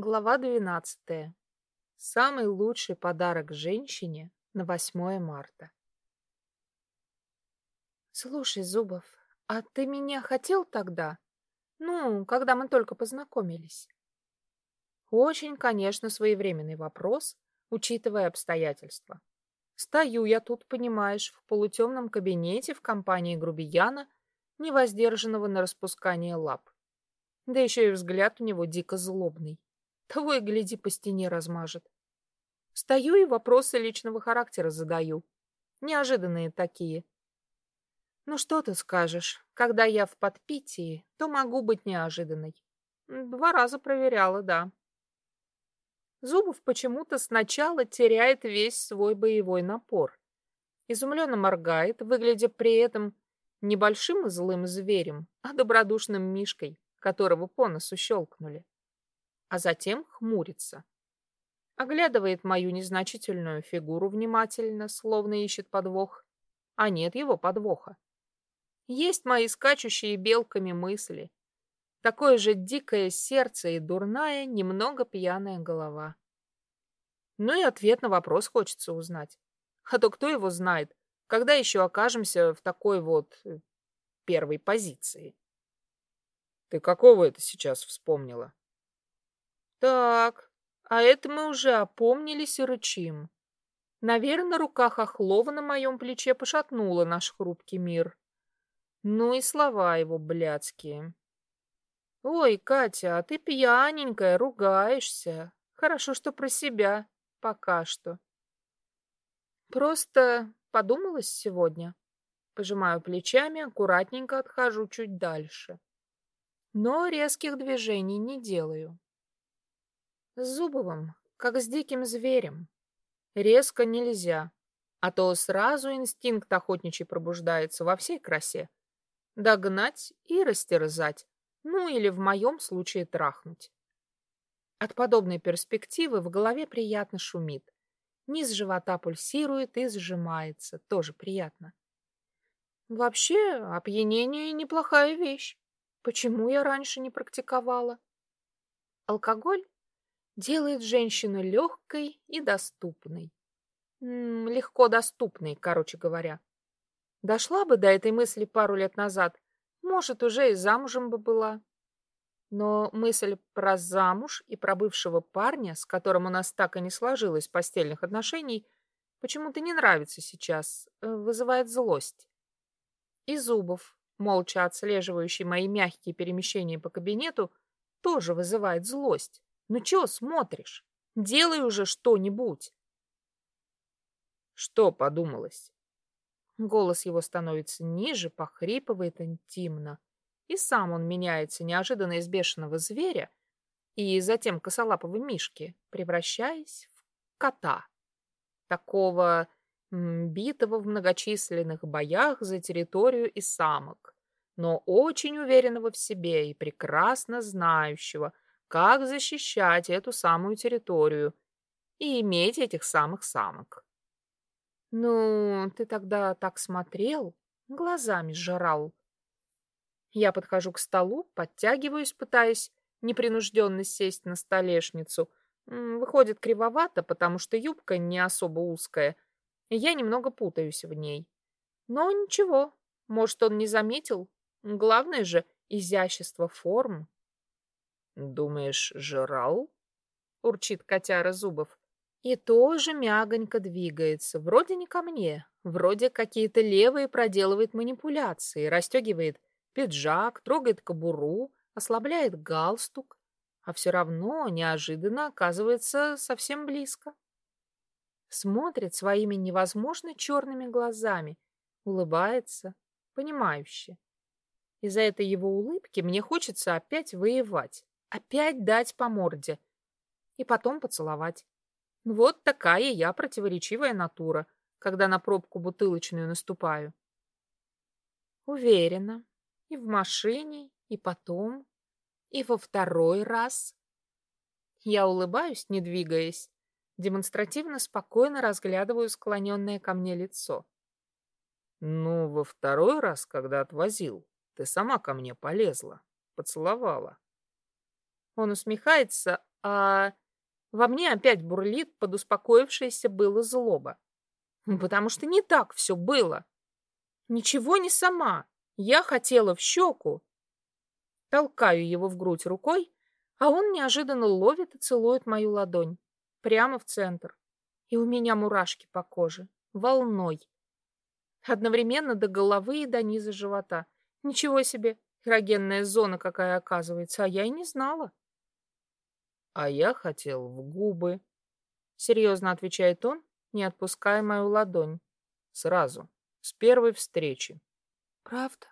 Глава 12. Самый лучший подарок женщине на 8 марта. Слушай, Зубов, а ты меня хотел тогда? Ну, когда мы только познакомились. Очень, конечно, своевременный вопрос, учитывая обстоятельства. Стою я тут, понимаешь, в полутемном кабинете в компании грубияна, невоздержанного на распускание лап. Да еще и взгляд у него дико злобный. Того и гляди, по стене размажет. Стою и вопросы личного характера задаю. Неожиданные такие. Ну что ты скажешь, когда я в подпитии, то могу быть неожиданной. Два раза проверяла, да. Зубов почему-то сначала теряет весь свой боевой напор. Изумленно моргает, выглядя при этом небольшим и злым зверем, а добродушным мишкой, которого по носу щелкнули а затем хмурится. Оглядывает мою незначительную фигуру внимательно, словно ищет подвох. А нет его подвоха. Есть мои скачущие белками мысли. Такое же дикое сердце и дурная, немного пьяная голова. Ну и ответ на вопрос хочется узнать. А то кто его знает, когда еще окажемся в такой вот э, первой позиции. Ты какого это сейчас вспомнила? Так, а это мы уже опомнились и рычим. Наверное, рука Хохлова на моем плече пошатнула наш хрупкий мир. Ну и слова его блядские. Ой, Катя, а ты пьяненькая, ругаешься. Хорошо, что про себя. Пока что. Просто подумалась сегодня. Пожимаю плечами, аккуратненько отхожу чуть дальше. Но резких движений не делаю. С Зубовым, как с диким зверем. Резко нельзя, а то сразу инстинкт охотничий пробуждается во всей красе. Догнать и растерзать, ну или в моем случае трахнуть. От подобной перспективы в голове приятно шумит. Низ живота пульсирует и сжимается, тоже приятно. Вообще, опьянение неплохая вещь. Почему я раньше не практиковала? Алкоголь делает женщину легкой и доступной. М -м, легко доступной, короче говоря. Дошла бы до этой мысли пару лет назад, может, уже и замужем бы была. Но мысль про замуж и про бывшего парня, с которым у нас так и не сложилось постельных отношений, почему-то не нравится сейчас, э, вызывает злость. И Зубов, молча отслеживающий мои мягкие перемещения по кабинету, тоже вызывает злость. Ну чё смотришь? Делай уже что-нибудь. Что подумалось? Голос его становится ниже, похрипывает интимно. И сам он меняется неожиданно из бешеного зверя и затем косолапого мишки, превращаясь в кота. Такого битого в многочисленных боях за территорию и самок, но очень уверенного в себе и прекрасно знающего, как защищать эту самую территорию и иметь этих самых самок. Ну, ты тогда так смотрел, глазами жрал. Я подхожу к столу, подтягиваюсь, пытаясь непринужденно сесть на столешницу. Выходит кривовато, потому что юбка не особо узкая, и я немного путаюсь в ней. Но ничего, может, он не заметил. Главное же изящество форм. «Думаешь, жрал?» — урчит котяра Зубов. И тоже мягонько двигается, вроде не ко мне, вроде какие-то левые проделывает манипуляции, расстегивает пиджак, трогает кобуру, ослабляет галстук, а все равно неожиданно оказывается совсем близко. Смотрит своими невозможно черными глазами, улыбается, понимающе. Из-за этой его улыбки мне хочется опять воевать. Опять дать по морде. И потом поцеловать. Вот такая я противоречивая натура, когда на пробку бутылочную наступаю. Уверена. И в машине, и потом, и во второй раз. Я улыбаюсь, не двигаясь, демонстративно спокойно разглядываю склоненное ко мне лицо. Ну, во второй раз, когда отвозил, ты сама ко мне полезла, поцеловала. Он усмехается, а во мне опять бурлит подуспокоившаяся было злоба. Потому что не так все было. Ничего не сама. Я хотела в щеку. Толкаю его в грудь рукой, а он неожиданно ловит и целует мою ладонь. Прямо в центр. И у меня мурашки по коже. Волной. Одновременно до головы и до низа живота. Ничего себе, эрогенная зона какая оказывается, а я и не знала. А я хотел в губы. Серьезно отвечает он, не отпуская мою ладонь. Сразу, с первой встречи. Правда?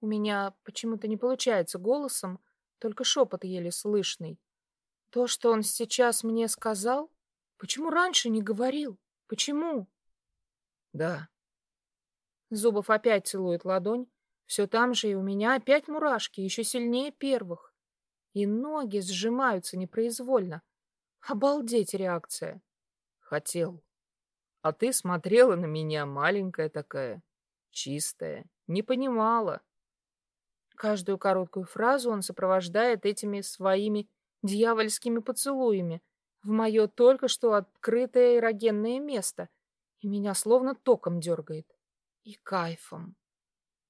У меня почему-то не получается голосом, только шепот еле слышный. То, что он сейчас мне сказал, почему раньше не говорил? Почему? Да. Зубов опять целует ладонь. Все там же и у меня опять мурашки, еще сильнее первых. И ноги сжимаются непроизвольно. Обалдеть реакция. Хотел. А ты смотрела на меня, маленькая такая, чистая, не понимала. Каждую короткую фразу он сопровождает этими своими дьявольскими поцелуями в мое только что открытое эрогенное место, и меня словно током дергает. И кайфом.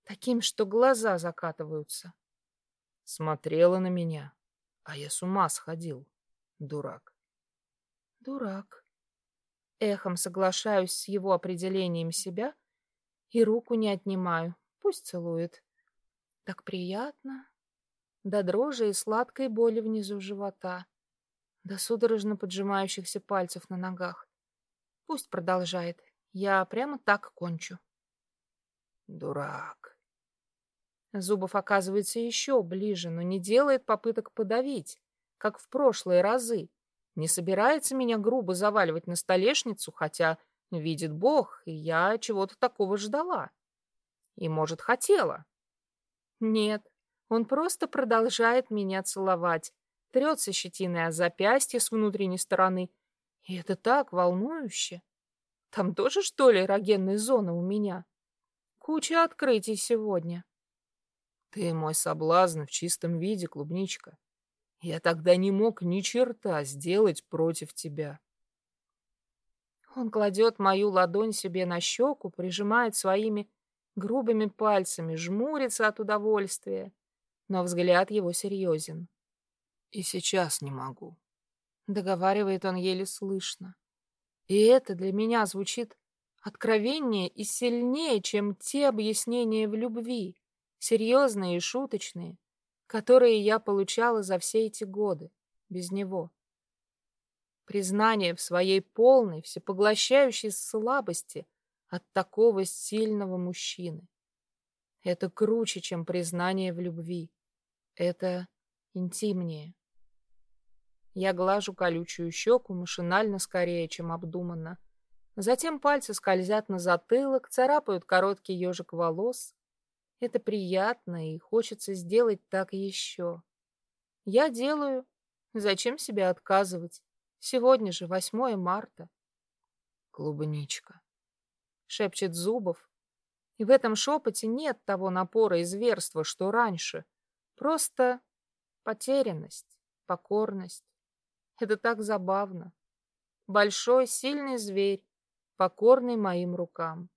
Таким, что глаза закатываются. Смотрела на меня, а я с ума сходил, дурак. Дурак. Эхом соглашаюсь с его определением себя и руку не отнимаю. Пусть целует. Так приятно. До дрожи и сладкой боли внизу живота. До судорожно поджимающихся пальцев на ногах. Пусть продолжает. Я прямо так кончу. Дурак. Зубов оказывается еще ближе, но не делает попыток подавить, как в прошлые разы. Не собирается меня грубо заваливать на столешницу, хотя, видит Бог, я чего-то такого ждала. И, может, хотела. Нет, он просто продолжает меня целовать, трется щетиной о запястье с внутренней стороны. И это так волнующе. Там тоже, что ли, эрогенная зона у меня? Куча открытий сегодня. Ты мой соблазн в чистом виде, клубничка. Я тогда не мог ни черта сделать против тебя. Он кладет мою ладонь себе на щеку, прижимает своими грубыми пальцами, жмурится от удовольствия, но взгляд его серьезен. И сейчас не могу. Договаривает он еле слышно. И это для меня звучит откровеннее и сильнее, чем те объяснения в любви, серьезные и шуточные, которые я получала за все эти годы без него. Признание в своей полной, всепоглощающей слабости от такого сильного мужчины. Это круче, чем признание в любви. Это интимнее. Я глажу колючую щеку машинально скорее, чем обдуманно. Затем пальцы скользят на затылок, царапают короткий ежик волос, это приятно, и хочется сделать так еще. Я делаю. Зачем себе отказывать? Сегодня же 8 марта. Клубничка. Шепчет Зубов. И в этом шепоте нет того напора и зверства, что раньше. Просто потерянность, покорность. Это так забавно. Большой, сильный зверь, покорный моим рукам.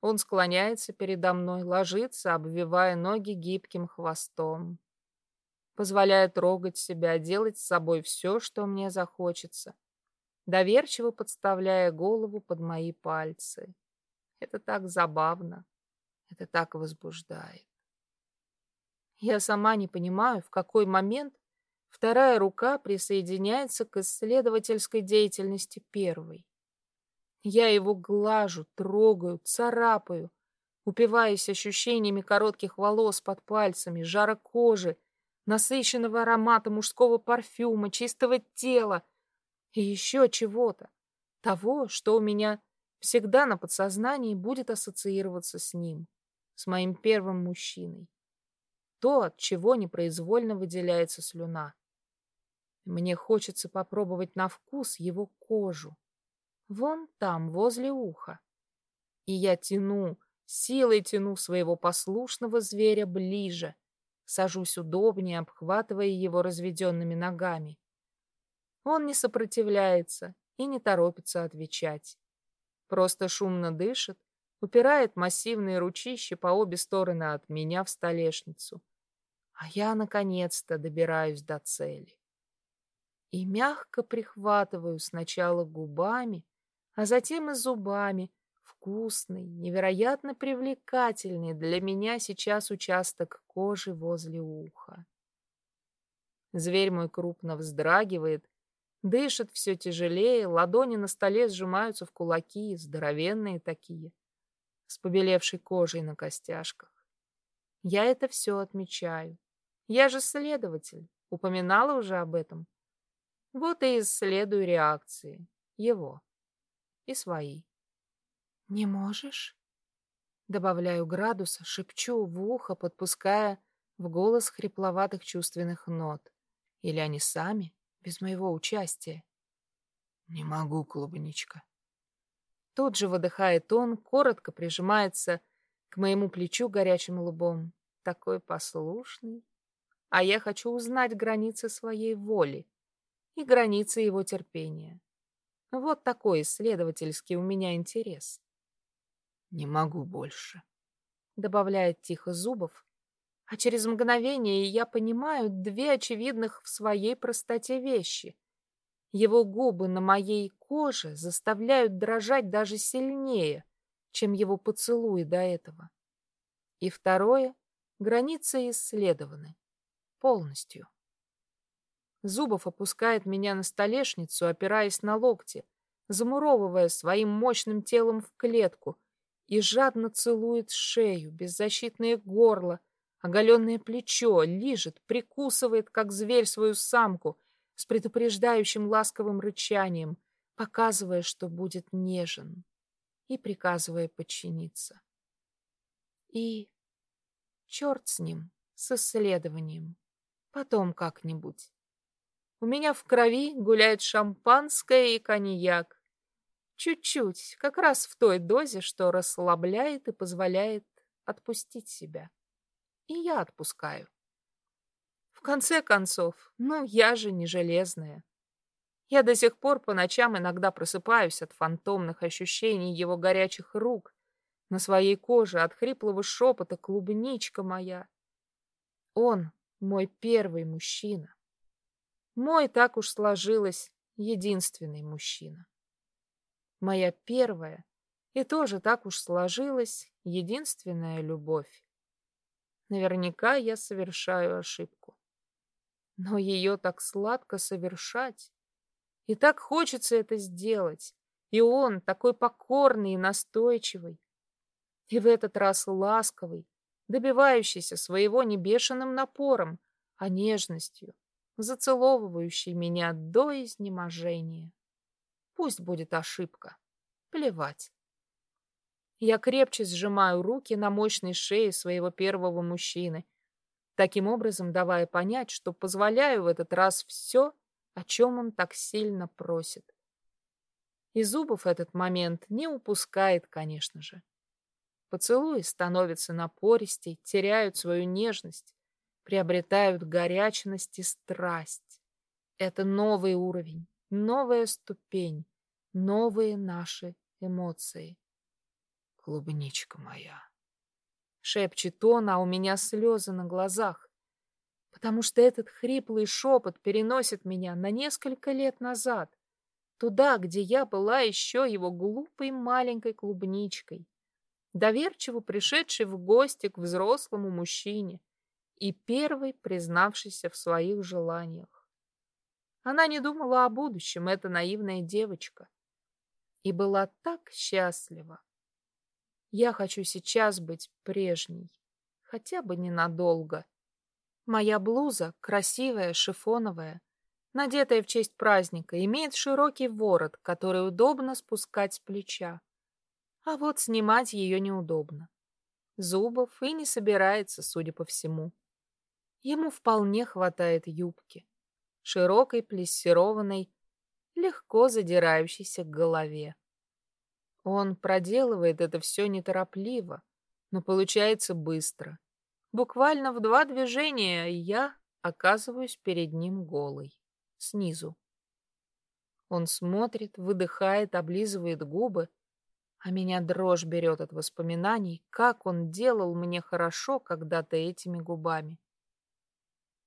Он склоняется передо мной, ложится, обвивая ноги гибким хвостом. Позволяя трогать себя, делать с собой все, что мне захочется, доверчиво подставляя голову под мои пальцы. Это так забавно, это так возбуждает. Я сама не понимаю, в какой момент вторая рука присоединяется к исследовательской деятельности первой. Я его глажу, трогаю, царапаю, упиваясь ощущениями коротких волос под пальцами, жара кожи, насыщенного аромата мужского парфюма, чистого тела и еще чего-то. Того, что у меня всегда на подсознании будет ассоциироваться с ним, с моим первым мужчиной. То, от чего непроизвольно выделяется слюна. Мне хочется попробовать на вкус его кожу, Вон там, возле уха. И я тяну, силой тяну своего послушного зверя ближе, Сажусь удобнее, обхватывая его разведенными ногами. Он не сопротивляется и не торопится отвечать. Просто шумно дышит, упирает массивные ручища по обе стороны от меня в столешницу. А я, наконец-то, добираюсь до цели. И мягко прихватываю сначала губами, а затем и зубами, вкусный, невероятно привлекательный для меня сейчас участок кожи возле уха. Зверь мой крупно вздрагивает, дышит все тяжелее, ладони на столе сжимаются в кулаки, здоровенные такие, с побелевшей кожей на костяшках. Я это все отмечаю. Я же следователь, упоминала уже об этом. Вот и исследую реакции его и свои. «Не можешь?» Добавляю градуса, шепчу в ухо, подпуская в голос хрипловатых чувственных нот. Или они сами, без моего участия. «Не могу, клубничка». Тут же выдыхает он, коротко прижимается к моему плечу горячим лбом. Такой послушный. А я хочу узнать границы своей воли и границы его терпения. Вот такой исследовательский у меня интерес. Не могу больше, добавляет тихо Зубов, а через мгновение я понимаю две очевидных в своей простоте вещи. Его губы на моей коже заставляют дрожать даже сильнее, чем его поцелуи до этого. И второе — границы исследованы. Полностью. Зубов опускает меня на столешницу, опираясь на локти, замуровывая своим мощным телом в клетку — и жадно целует шею, беззащитное горло, оголенное плечо, лижет, прикусывает, как зверь, свою самку с предупреждающим ласковым рычанием, показывая, что будет нежен, и приказывая подчиниться. И черт с ним, с исследованием, потом как-нибудь. У меня в крови гуляет шампанское и коньяк, Чуть-чуть, как раз в той дозе, что расслабляет и позволяет отпустить себя. И я отпускаю. В конце концов, ну, я же не железная. Я до сих пор по ночам иногда просыпаюсь от фантомных ощущений его горячих рук на своей коже, от хриплого шепота «клубничка моя». Он мой первый мужчина. Мой, так уж сложилось, единственный мужчина. Моя первая и тоже так уж сложилась единственная любовь. Наверняка я совершаю ошибку. Но ее так сладко совершать. И так хочется это сделать. И он такой покорный и настойчивый. И в этот раз ласковый, добивающийся своего не бешеным напором, а нежностью, зацеловывающий меня до изнеможения. Пусть будет ошибка. Плевать. Я крепче сжимаю руки на мощной шее своего первого мужчины, таким образом давая понять, что позволяю в этот раз все, о чем он так сильно просит. И Зубов этот момент не упускает, конечно же. Поцелуи становятся напористей, теряют свою нежность, приобретают горячность и страсть. Это новый уровень, новая ступень, новые наши эмоции. Клубничка моя. Шепчет он, а у меня слезы на глазах, потому что этот хриплый шепот переносит меня на несколько лет назад, туда, где я была еще его глупой маленькой клубничкой, доверчиво пришедшей в гости к взрослому мужчине и первой признавшейся в своих желаниях. Она не думала о будущем, эта наивная девочка и была так счастлива. Я хочу сейчас быть прежней, хотя бы ненадолго. Моя блуза, красивая, шифоновая, надетая в честь праздника, имеет широкий ворот, который удобно спускать с плеча. А вот снимать ее неудобно. Зубов и не собирается, судя по всему. Ему вполне хватает юбки, широкой, плессированной, легко задирающейся к голове. Он проделывает это все неторопливо, но получается быстро. Буквально в два движения я оказываюсь перед ним голой, снизу. Он смотрит, выдыхает, облизывает губы, а меня дрожь берет от воспоминаний, как он делал мне хорошо когда-то этими губами.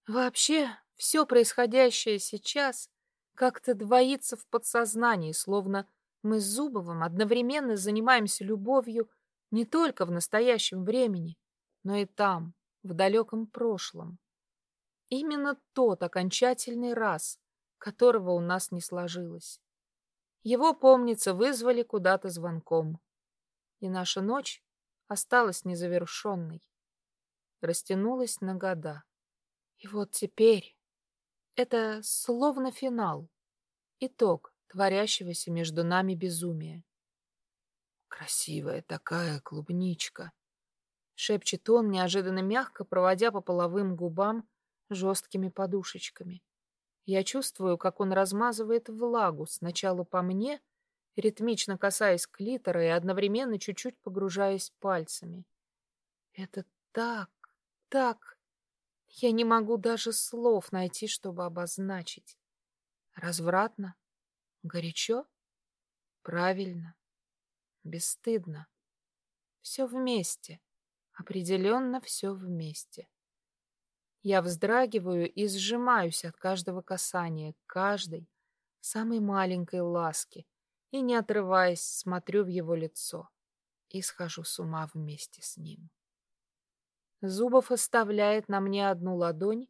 Вообще, все происходящее сейчас как-то двоится в подсознании, словно мы с Зубовым одновременно занимаемся любовью не только в настоящем времени, но и там, в далеком прошлом. Именно тот окончательный раз, которого у нас не сложилось. Его, помнится, вызвали куда-то звонком. И наша ночь осталась незавершенной. Растянулась на года. И вот теперь это словно финал, итог творящегося между нами безумия. «Красивая такая клубничка!» — шепчет он, неожиданно мягко, проводя по половым губам жесткими подушечками. Я чувствую, как он размазывает влагу сначала по мне, ритмично касаясь клитора и одновременно чуть-чуть погружаясь пальцами. Это так, так... Я не могу даже слов найти, чтобы обозначить. Развратно? Горячо? Правильно. Бесстыдно. Все вместе. Определенно все вместе. Я вздрагиваю и сжимаюсь от каждого касания, каждой, самой маленькой ласки, и, не отрываясь, смотрю в его лицо и схожу с ума вместе с ним. Зубов оставляет на мне одну ладонь,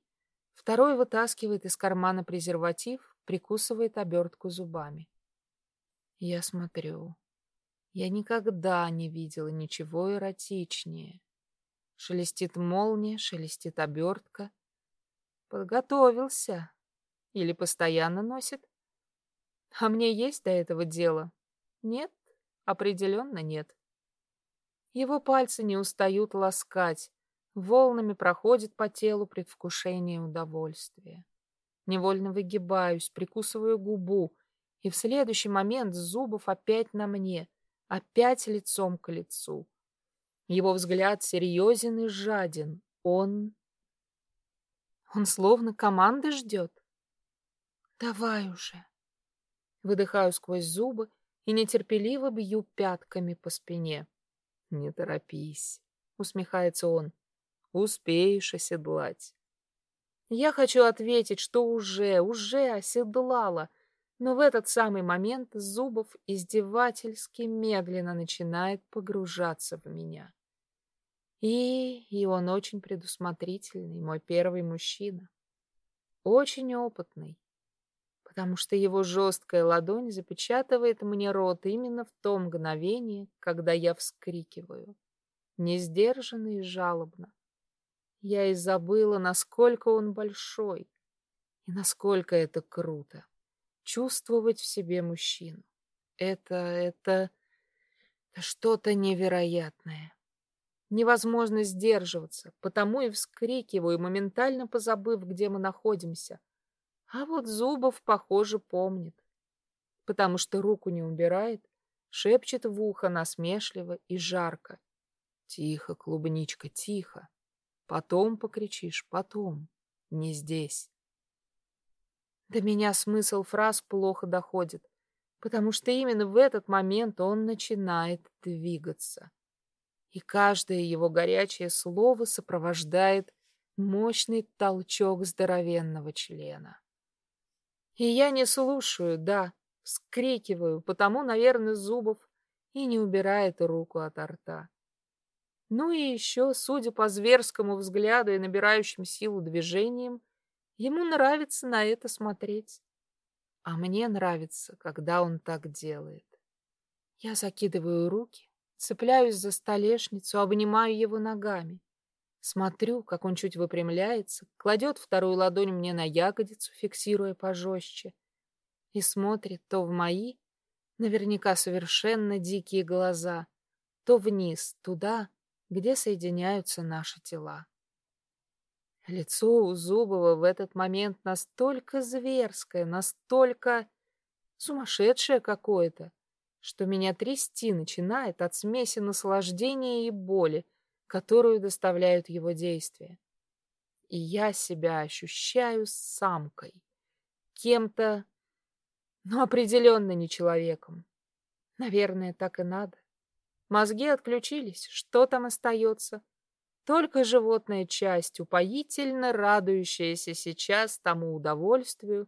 второй вытаскивает из кармана презерватив, прикусывает обертку зубами. Я смотрю. Я никогда не видела ничего эротичнее. Шелестит молния, шелестит обертка. Подготовился. Или постоянно носит. А мне есть до этого дело? Нет, определенно нет. Его пальцы не устают ласкать, волнами проходит по телу предвкушение удовольствия. Невольно выгибаюсь, прикусываю губу, и в следующий момент Зубов опять на мне, опять лицом к лицу. Его взгляд серьезен и жаден. Он... Он словно команды ждет. Давай уже. Выдыхаю сквозь зубы и нетерпеливо бью пятками по спине. Не торопись, усмехается он. Успеешь оседлать. Я хочу ответить, что уже, уже оседлала, но в этот самый момент Зубов издевательски медленно начинает погружаться в меня. И, и он очень предусмотрительный, мой первый мужчина. Очень опытный, потому что его жесткая ладонь запечатывает мне рот именно в то мгновение, когда я вскрикиваю, несдержанно и жалобно. Я и забыла, насколько он большой и насколько это круто — чувствовать в себе мужчину. Это, это, это что-то невероятное. Невозможно сдерживаться, потому и вскрикиваю, моментально позабыв, где мы находимся. А вот Зубов, похоже, помнит, потому что руку не убирает, шепчет в ухо насмешливо и жарко. Тихо, клубничка, тихо. Потом покричишь, потом, не здесь. До меня смысл фраз плохо доходит, потому что именно в этот момент он начинает двигаться и каждое его горячее слово сопровождает мощный толчок здоровенного члена. И я не слушаю, да, вскрикиваю, потому, наверное, Зубов и не убирает руку от рта. Ну и еще, судя по зверскому взгляду и набирающим силу движениям, ему нравится на это смотреть. А мне нравится, когда он так делает. Я закидываю руки, Цепляюсь за столешницу, обнимаю его ногами. Смотрю, как он чуть выпрямляется, кладет вторую ладонь мне на ягодицу, фиксируя пожестче, и смотрит то в мои, наверняка совершенно дикие глаза, то вниз, туда, где соединяются наши тела. Лицо у Зубова в этот момент настолько зверское, настолько сумасшедшее какое-то, что меня трясти начинает от смеси наслаждения и боли, которую доставляют его действия. И я себя ощущаю самкой, кем-то, но определенно не человеком. Наверное, так и надо. Мозги отключились, что там остается? Только животная часть, упоительно радующаяся сейчас тому удовольствию,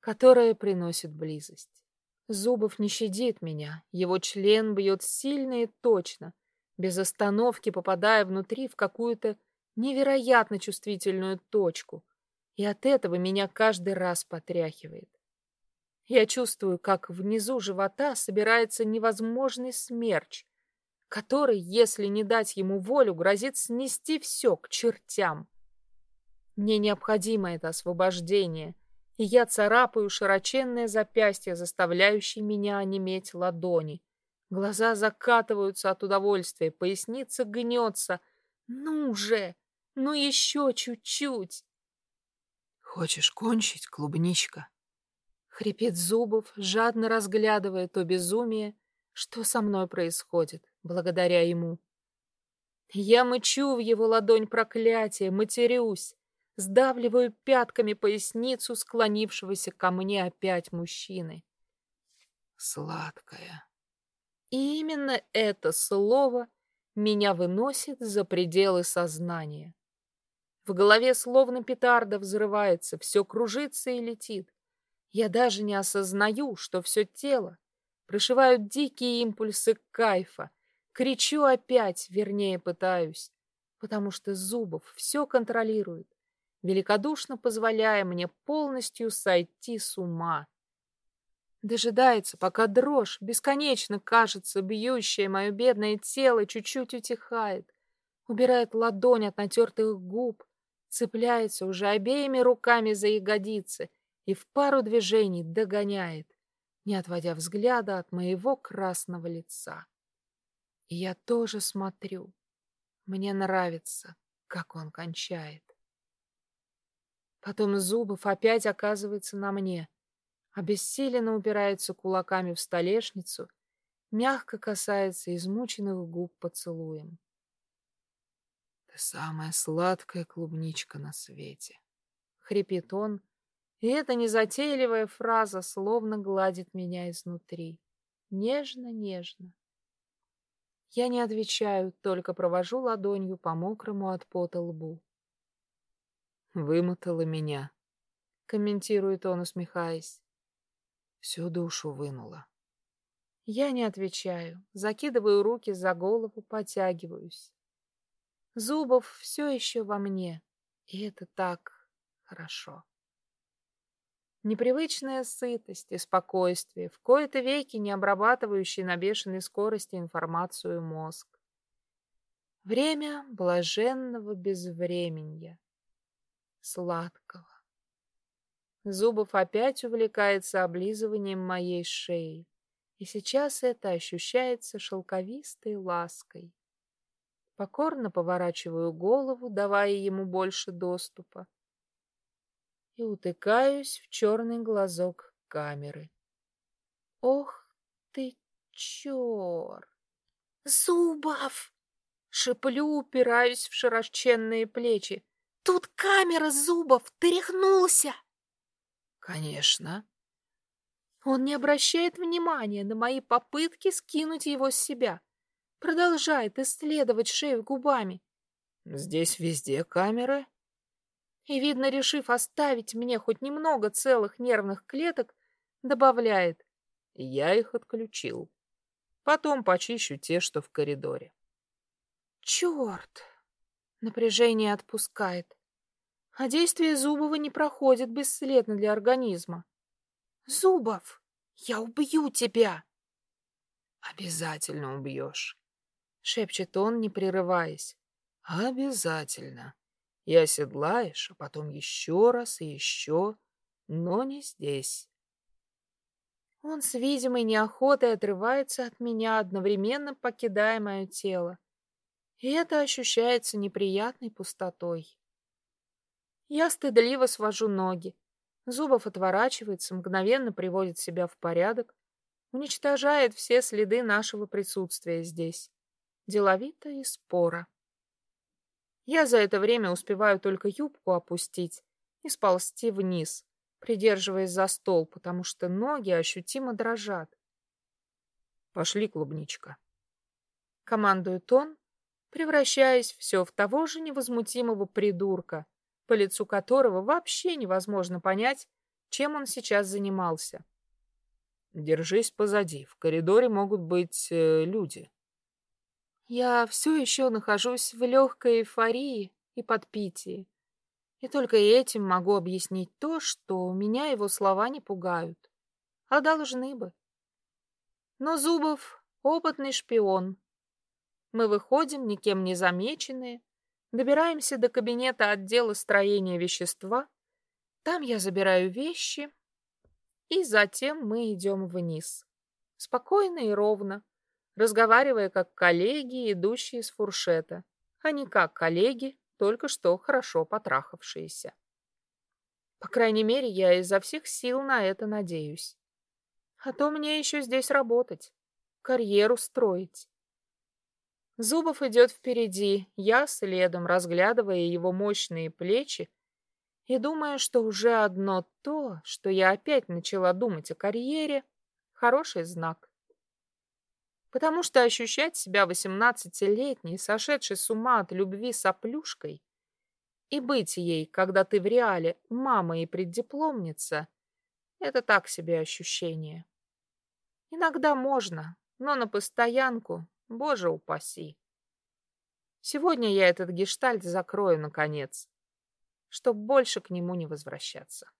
которое приносит близость. Зубов не щадит меня, его член бьет сильно и точно, без остановки попадая внутри в какую-то невероятно чувствительную точку, и от этого меня каждый раз потряхивает. Я чувствую, как внизу живота собирается невозможный смерч, который, если не дать ему волю, грозит снести все к чертям. Мне необходимо это освобождение — и я царапаю широченное запястье, заставляющее меня онеметь ладони. Глаза закатываются от удовольствия, поясница гнется. Ну же! Ну еще чуть-чуть! Хочешь кончить, клубничка? Хрипит Зубов, жадно разглядывая то безумие, что со мной происходит, благодаря ему. Я мычу в его ладонь проклятие, матерюсь сдавливаю пятками поясницу склонившегося ко мне опять мужчины. Сладкая. И именно это слово меня выносит за пределы сознания. В голове словно петарда взрывается, все кружится и летит. Я даже не осознаю, что все тело прошивают дикие импульсы кайфа. Кричу опять, вернее пытаюсь, потому что Зубов все контролирует великодушно позволяя мне полностью сойти с ума. Дожидается, пока дрожь, бесконечно кажется, бьющая мое бедное тело, чуть-чуть утихает, убирает ладонь от натертых губ, цепляется уже обеими руками за ягодицы и в пару движений догоняет, не отводя взгляда от моего красного лица. Я тоже смотрю. Мне нравится, как он кончает. Потом Зубов опять оказывается на мне, обессиленно упирается кулаками в столешницу, мягко касается измученных губ поцелуем. «Ты самая сладкая клубничка на свете», — хрипит он, и эта незатейливая фраза словно гладит меня изнутри. Нежно-нежно. Я не отвечаю, только провожу ладонью по мокрому от пота лбу. Вымотала меня, комментирует он, усмехаясь. Всю душу вынула. Я не отвечаю, закидываю руки за голову, потягиваюсь. Зубов все еще во мне, и это так хорошо. Непривычная сытость и спокойствие, в кои-то веки не обрабатывающий на бешеной скорости информацию мозг. Время блаженного безвременья сладкого. Зубов опять увлекается облизыванием моей шеи, и сейчас это ощущается шелковистой лаской. Покорно поворачиваю голову, давая ему больше доступа, и утыкаюсь в черный глазок камеры. Ох ты, черт! Зубов! Шиплю, упираюсь в широченные плечи. Тут камера зубов, ты рехнулся. Конечно. Он не обращает внимания на мои попытки скинуть его с себя. Продолжает исследовать шею губами. Здесь везде камеры. И, видно, решив оставить мне хоть немного целых нервных клеток, добавляет. Я их отключил. Потом почищу те, что в коридоре. Черт! Напряжение отпускает. А действие Зубова не проходит бесследно для организма. «Зубов, я убью тебя!» «Обязательно убьешь», — шепчет он, не прерываясь. «Обязательно. И оседлаешь, а потом еще раз и еще, но не здесь». Он с видимой неохотой отрывается от меня, одновременно покидая мое тело и это ощущается неприятной пустотой. Я стыдливо свожу ноги. Зубов отворачивается, мгновенно приводит себя в порядок, уничтожает все следы нашего присутствия здесь. Деловито и споро. Я за это время успеваю только юбку опустить и сползти вниз, придерживаясь за стол, потому что ноги ощутимо дрожат. Пошли, клубничка. Командует он, превращаясь все в того же невозмутимого придурка, по лицу которого вообще невозможно понять, чем он сейчас занимался. Держись позади, в коридоре могут быть э, люди. Я все еще нахожусь в легкой эйфории и подпитии. И только этим могу объяснить то, что меня его слова не пугают. А должны бы. Но Зубов — опытный шпион. Мы выходим, никем не замеченные, добираемся до кабинета отдела строения вещества. Там я забираю вещи, и затем мы идем вниз. Спокойно и ровно, разговаривая как коллеги, идущие с фуршета, а не как коллеги, только что хорошо потрахавшиеся. По крайней мере, я изо всех сил на это надеюсь. А то мне еще здесь работать, карьеру строить. Зубов идет впереди, я следом, разглядывая его мощные плечи и думая, что уже одно то, что я опять начала думать о карьере, хороший знак. Потому что ощущать себя восемнадцатилетней, сошедшей с ума от любви соплюшкой, и быть ей, когда ты в реале мама и преддипломница, это так себе ощущение. Иногда можно, но на постоянку, боже упаси. Сегодня я этот гештальт закрою, наконец, чтоб больше к нему не возвращаться.